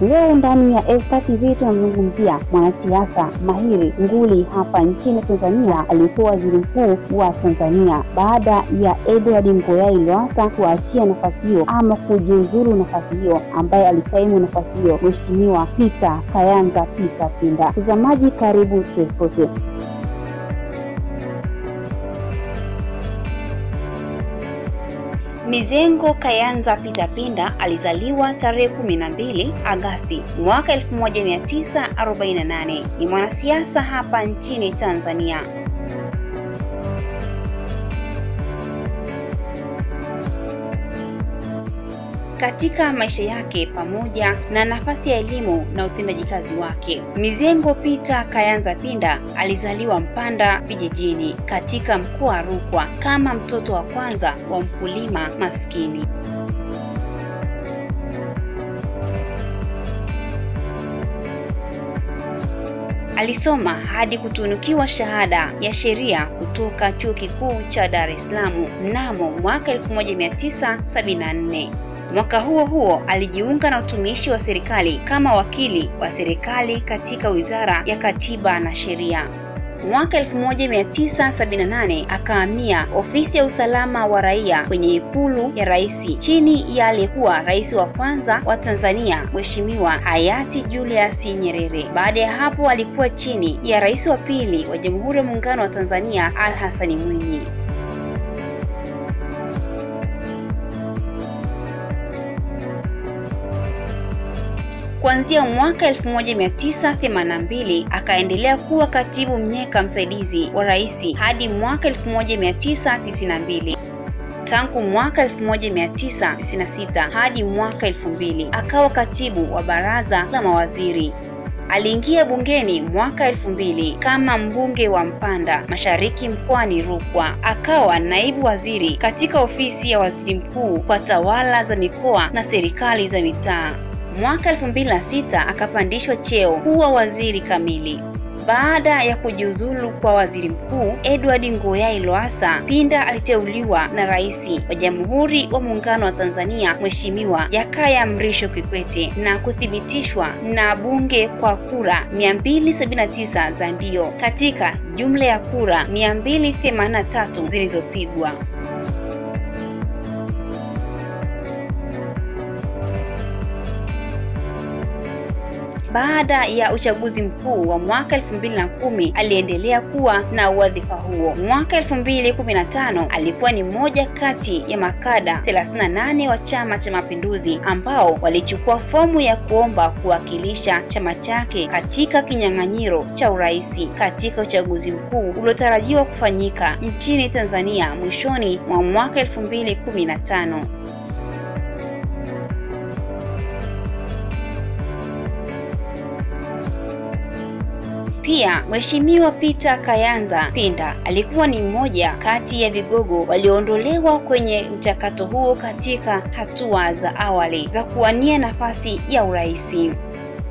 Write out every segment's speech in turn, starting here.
Leo ndani ya Esta TV tunamzungumzia mwanasiasa mahiri nguli hapa nchini Tanzania, aliyekuwa waziri mkuu wa Tanzania baada ya Edward Ngoyai Lowassa kuachia nafasi hiyo ama kujiuzuru nafasi hiyo, ambaye alikaimu nafasi hiyo Mheshimiwa Peter Kayanza Peter Pinda. Mtazamaji, karibu tuesote. Mizengo Kayanza Pindapinda Pinda alizaliwa tarehe kumi na mbili Agasti mwaka 1948. Ni mwanasiasa hapa nchini Tanzania. Katika maisha yake pamoja na nafasi ya elimu na utendaji kazi wake, Mizengo Peter Kayanza Pinda alizaliwa Mpanda vijijini katika mkoa wa Rukwa kama mtoto wa kwanza wa mkulima maskini. Alisoma hadi kutunukiwa shahada ya sheria kutoka Chuo Kikuu cha Dar es Salaam mnamo mwaka 1974. Mwaka huo huo alijiunga na utumishi wa serikali kama wakili wa serikali katika Wizara ya Katiba na Sheria. Mwaka 1978 akahamia ofisi ya usalama wa raia kwenye ikulu ya rais chini ya aliyekuwa rais wa kwanza wa Tanzania Mheshimiwa hayati Julius Nyerere. Baada ya hapo alikuwa chini ya rais wa pili wa Jamhuri ya Muungano wa Tanzania Al Hassan Mwinyi. Kuanzia mwaka 1982 akaendelea kuwa katibu mnyeka msaidizi wa rais hadi mwaka 1992. Tangu mwaka 1996 hadi mwaka 2000 akawa katibu wa baraza la mawaziri. Aliingia bungeni mwaka elfu mbili kama mbunge wa Mpanda Mashariki mkoani Rukwa. Akawa naibu waziri katika ofisi ya waziri mkuu kwa tawala za mikoa na serikali za mitaa. Mwaka 2006 akapandishwa cheo kuwa waziri kamili. Baada ya kujiuzulu kwa waziri mkuu Edward Ngoyai Lowassa, Pinda aliteuliwa na Rais wa Jamhuri wa Muungano wa Tanzania Mheshimiwa Jakaya Mrisho Kikwete na kuthibitishwa na bunge kwa kura 279 za ndio katika jumla ya kura 283 zilizopigwa. baada ya uchaguzi mkuu wa mwaka 2010 aliendelea kuwa na wadhifa huo. Mwaka 2015 alikuwa ni mmoja kati ya makada 38 wa Chama cha Mapinduzi ambao walichukua fomu ya kuomba kuwakilisha chama chake katika kinyang'anyiro cha urais katika uchaguzi mkuu uliotarajiwa kufanyika nchini Tanzania mwishoni mwa mwaka 2015. Pia Mheshimiwa Peter Kayanza Pinda alikuwa ni mmoja kati ya vigogo walioondolewa kwenye mchakato huo katika hatua za awali za kuwania nafasi ya urais.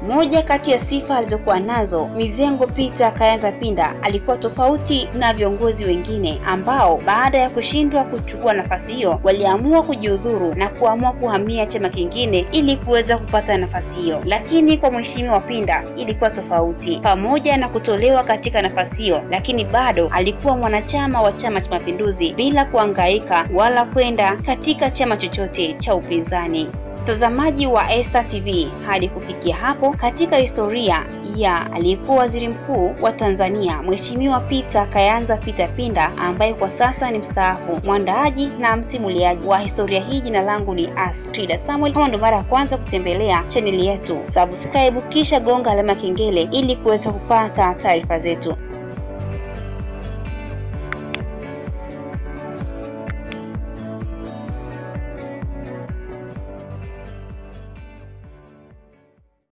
Moja kati ya sifa alizokuwa nazo Mizengo Peter Kayanza Pinda alikuwa tofauti na viongozi wengine ambao baada ya kushindwa kuchukua nafasi hiyo waliamua kujiudhuru na kuamua kuhamia chama kingine ili kuweza kupata nafasi hiyo. Lakini kwa Mheshimiwa Pinda ilikuwa tofauti. Pamoja na kutolewa katika nafasi hiyo, lakini bado alikuwa mwanachama wa Chama cha Mapinduzi bila kuangaika wala kwenda katika chama chochote cha upinzani. Mtazamaji wa Esta TV, hadi kufikia hapo katika historia ya aliyekuwa waziri mkuu wa Tanzania Mheshimiwa Peter Kayanza Peter Pinda ambaye kwa sasa ni mstaafu. Mwandaaji na msimuliaji wa historia hii, jina langu ni Astrida Samuel. Kama ndo mara ya kwanza kutembelea chaneli yetu, subscribe kisha gonga alama kengele ili kuweza kupata taarifa zetu.